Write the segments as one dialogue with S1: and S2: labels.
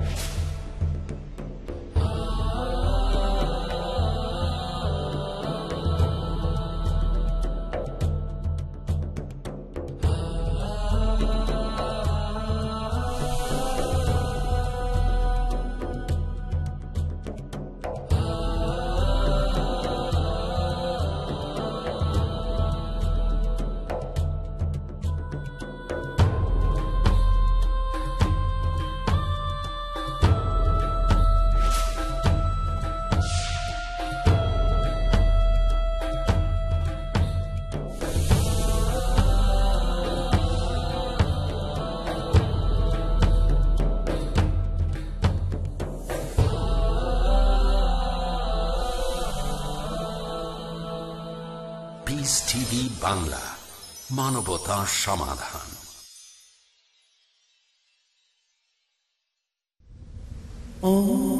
S1: you মানবতা সমাধান।
S2: Oh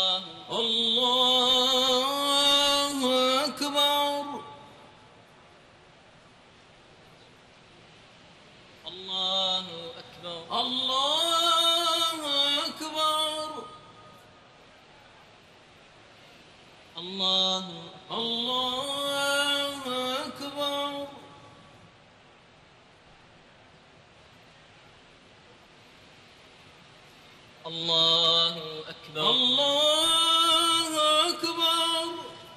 S3: الله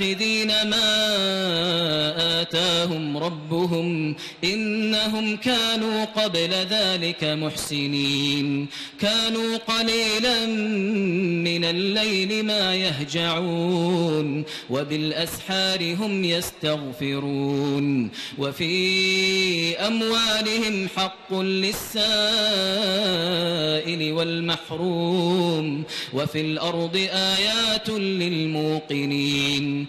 S2: آخذين ما آتاهم ربهم إنهم كانوا قبل ذلك محسنين كانوا قليلا من الليل ما يهجعون وبالأسحار هم يستغفرون وفي أموالهم حق للسائل والمحروم وفي الأرض آيات للموقنين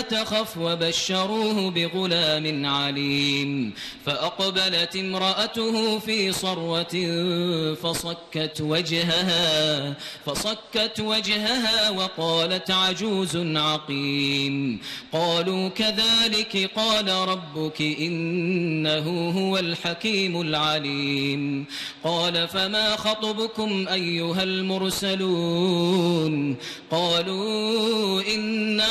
S2: تخف وبشروه بغلام عليم. فأقبلت امرأته في صروة فصكت وجهها فصكت وجهها وقالت عجوز عقيم. قالوا كذلك قال ربك إنه هو الحكيم العليم. قال فما خطبكم أيها المرسلون؟ قالوا إنا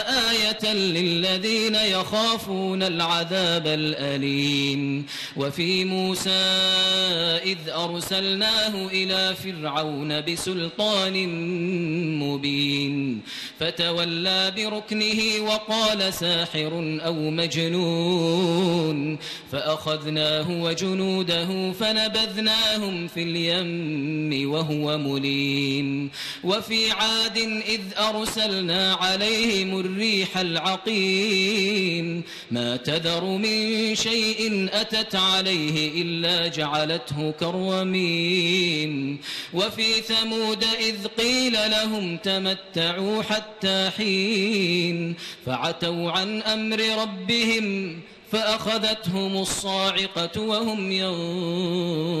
S2: آية للذين يخافون العذاب الأليم. وفي موسى إذ أرسلناه إلى فرعون بسلطان مبين. فتولى بركنه وقال ساحر أو مجنون. فأخذناه وجنوده فنبذناهم في اليم وهو مليم. وفي عاد إذ أرسلنا عليهم الريح العقيم. ما تذر من شيء أتت عليه إلا جعلته كالرميم وفي ثمود إذ قيل لهم تمتعوا حتى حين. فعتوا عن أمر ربهم فأخذتهم الصاعقة وهم ينظرون.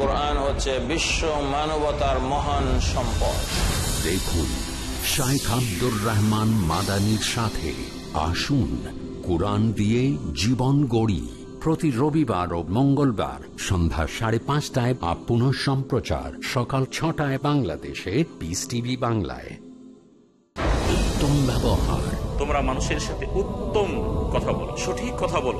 S4: কোরআন হচ্ছে বিশ্ব মানবতার মহান সম্পদ।
S1: দেখুন শাইখ আব্দুর রহমান মাদানির সাথে আসুন কোরআন দিয়ে জীবন গড়ি। প্রতি রবিবার ও মঙ্গলবার সন্ধ্যা সাড়ে পাঁচটায় বা পুনঃ সম্প্রচার সকাল ছটায় বাংলাদেশে পিস টিভি বাংলায়। উত্তম ব্যবহার।
S5: তোমরা মানুষের সাথে উত্তম কথা বলো সঠিক কথা বলো।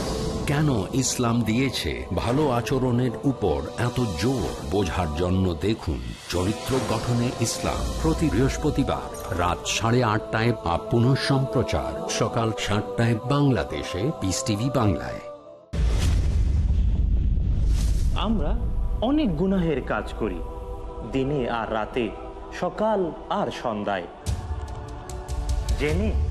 S1: কেন ইসলাম দিয়েছে? ভালো আচরণের উপর এত জোর বোঝার জন্য দেখুন চরিত্র গঠনে ইসলাম প্রতি বৃহস্পতিবার রাত সাড়ে আটটায় বা পুনঃ সম্প্রচার। সকাল সাতটায় বাংলাদেশে পিস টিভি বাংলায়।
S6: আমরা অনেক গুনাহের কাজ করি, দিনে আর রাতে, সকাল আর সন্ধ্যায়। জেনে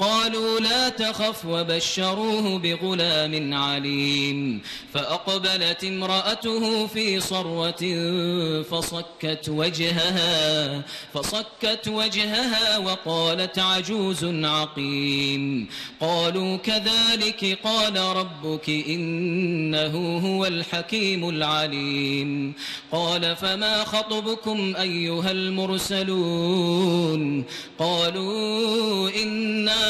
S2: قالوا لا تخف وبشروه بغلام عليم. فأقبلت امرأته في صروة فصكت وجهها فصكت وجهها وقالت عجوز عقيم. قالوا كذلك قال ربك إنه هو الحكيم العليم. قال فما خطبكم أيها المرسلون؟ قالوا إنا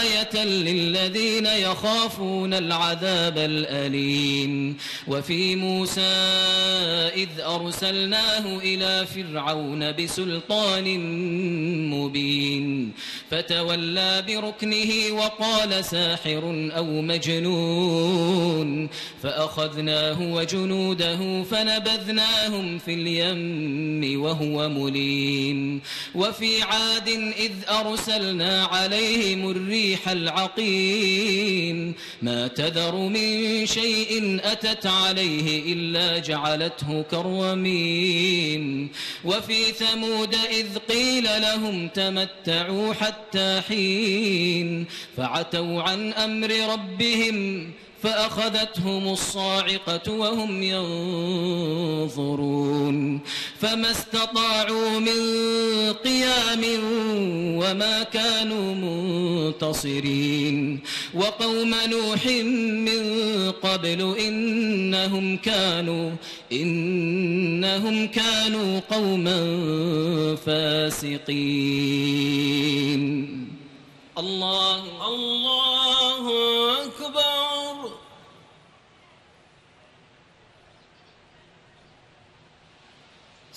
S2: آية للذين يخافون العذاب الأليم. وفي موسى إذ أرسلناه إلى فرعون بسلطان مبين. فتولى بركنه وقال ساحر أو مجنون. فأخذناه وجنوده فنبذناهم في اليم وهو مليم. وفي عاد إذ أرسلنا عليهم الريح العقيم. ما تذر من شيء أتت عليه إلا جعلته كالرميم وفي ثمود إذ قيل لهم تمتعوا حتى حين. فعتوا عن أمر ربهم فأخذتهم الصاعقة وهم ينظرون فما استطاعوا من قيام وما كانوا منتصرين وقوم نوح من قبل إنهم كانوا إنهم كانوا قوما فاسقين. الله
S3: الله أكبر.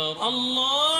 S3: أكبر.
S2: الله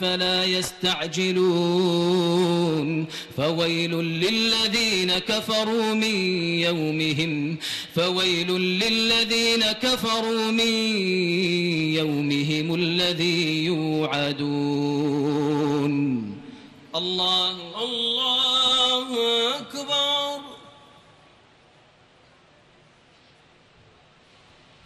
S2: فلا يستعجلون. فويل للذين كفروا من يومهم فويل للذين كفروا من يومهم الذي يوعدون. الله
S3: الله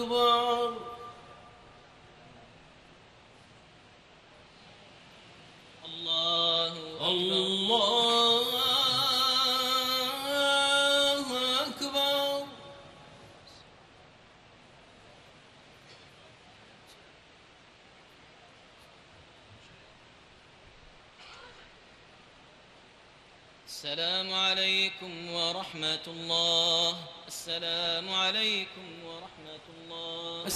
S3: أكبر.
S2: الله
S3: الله أكبر.
S2: السلام عليكم ورحمة الله. السلام عليكم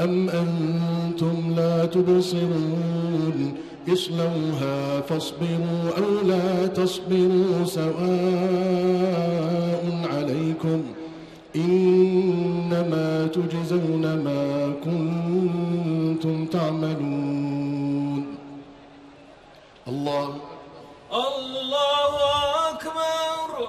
S7: أم أنتم لا تبصرون؟ اصلوها فاصبروا أو لا تصبروا سواء عليكم. إنما تجزون ما كنتم تعملون. الله.
S3: الله أكبر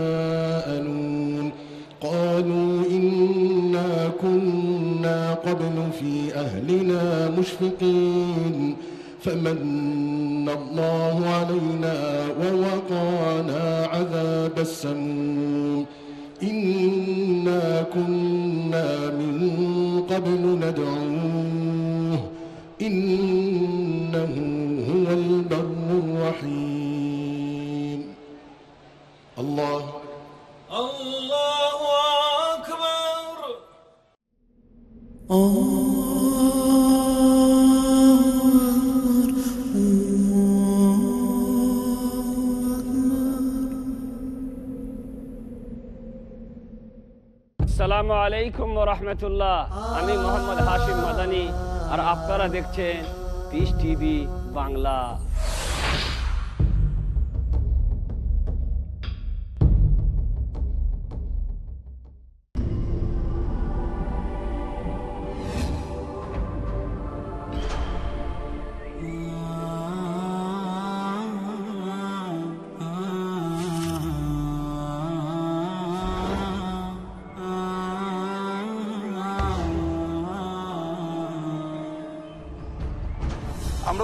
S7: أهلنا مشفقين فمن الله علينا ووقانا عذاب السموم. إنا كنا من قبل ندعوه إنه
S8: আমি মোহাম্মদ হাশিম মাদানি আর আপনারা দেখছেন পিস টিভি বাংলা।